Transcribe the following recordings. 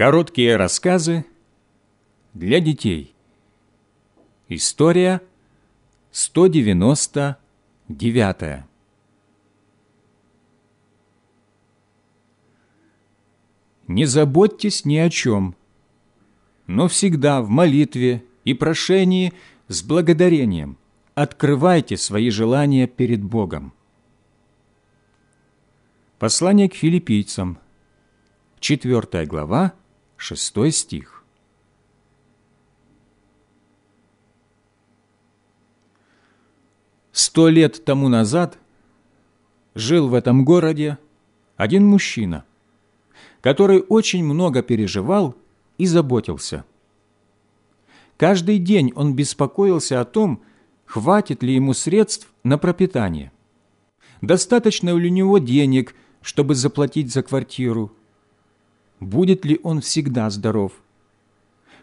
Короткие рассказы для детей. История 199. Не заботьтесь ни о чем, но всегда в молитве и прошении с благодарением открывайте свои желания перед Богом. Послание к филиппийцам, 4 глава, шестой стих. Сто лет тому назад жил в этом городе один мужчина, который очень много переживал и заботился. Каждый день он беспокоился о том, хватит ли ему средств на пропитание, достаточно ли у него денег, чтобы заплатить за квартиру, будет ли он всегда здоров,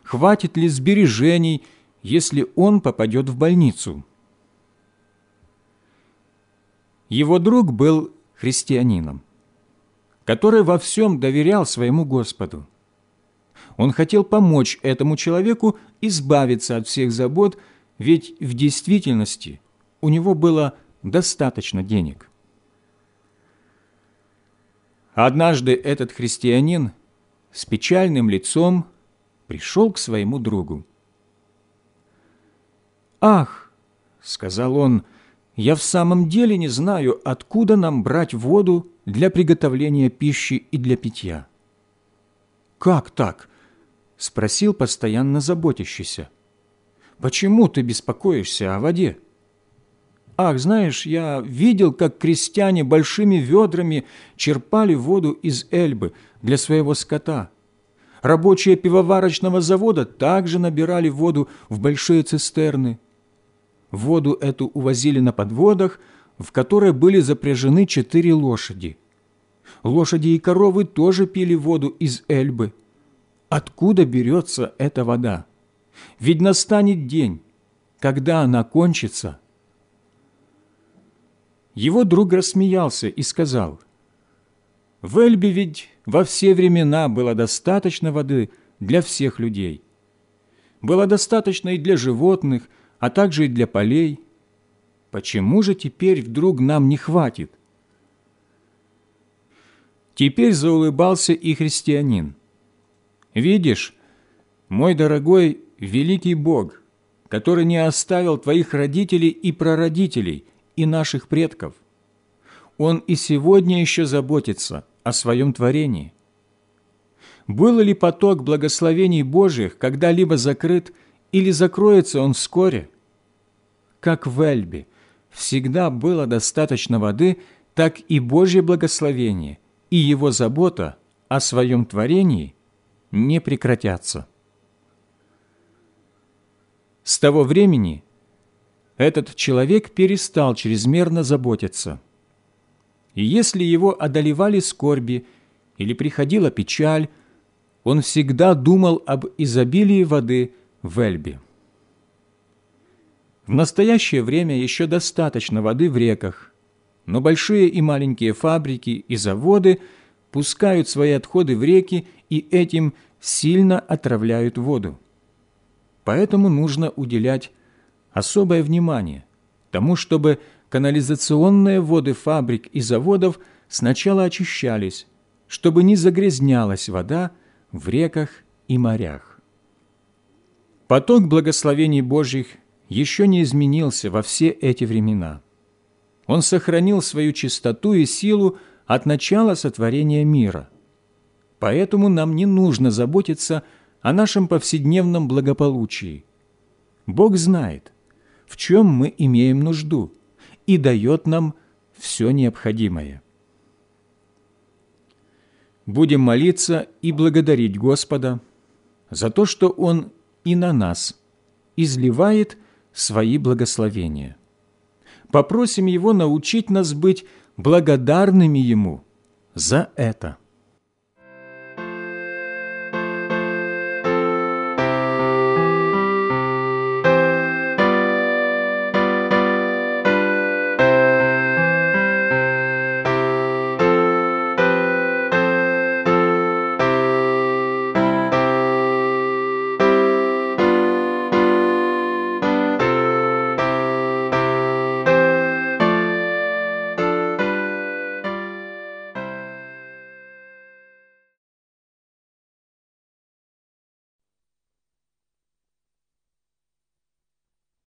хватит ли сбережений, если он попадет в больницу. Его друг был христианином, который во всем доверял своему Господу. Он хотел помочь этому человеку избавиться от всех забот, ведь в действительности у него было достаточно денег. Однажды этот христианин – с печальным лицом пришел к своему другу. «Ах!» — сказал он, — «я в самом деле не знаю, откуда нам брать воду для приготовления пищи и для питья». «Как так?» — спросил постоянно заботящийся. «Почему ты беспокоишься о воде?» «Ах, знаешь, я видел, как крестьяне большими ведрами черпали воду из Эльбы для своего скота. Рабочие пивоварочного завода также набирали воду в большие цистерны. Воду эту увозили на подводах, в которые были запряжены четыре лошади. Лошади и коровы тоже пили воду из Эльбы. Откуда берется эта вода? Ведь настанет день, когда она кончится – его друг рассмеялся и сказал, «В Эльбе ведь во все времена было достаточно воды для всех людей. Было достаточно и для животных, а также и для полей. Почему же теперь вдруг нам не хватит?» Теперь заулыбался и христианин. «Видишь, мой дорогой великий Бог, который не оставил твоих родителей и прародителей – и наших предков. Он и сегодня еще заботится о своем творении. Был ли поток благословений Божьих когда-либо закрыт или закроется он вскоре? Как в Эльбе всегда было достаточно воды, так и Божье благословение и Его забота о своем творении не прекратятся. С того времени этот человек перестал чрезмерно заботиться. И если его одолевали скорби или приходила печаль, он всегда думал об изобилии воды в Эльбе. В настоящее время еще достаточно воды в реках, но большие и маленькие фабрики и заводы пускают свои отходы в реки и этим сильно отравляют воду. Поэтому нужно уделять особое внимание тому, чтобы канализационные воды фабрик и заводов сначала очищались, чтобы не загрязнялась вода в реках и морях. Поток благословений Божьих еще не изменился во все эти времена. Он сохранил свою чистоту и силу от начала сотворения мира. Поэтому нам не нужно заботиться о нашем повседневном благополучии. Бог знает – в чем мы имеем нужду, и дает нам все необходимое. Будем молиться и благодарить Господа за то, что Он и на нас изливает свои благословения. Попросим Его научить нас быть благодарными Ему за это.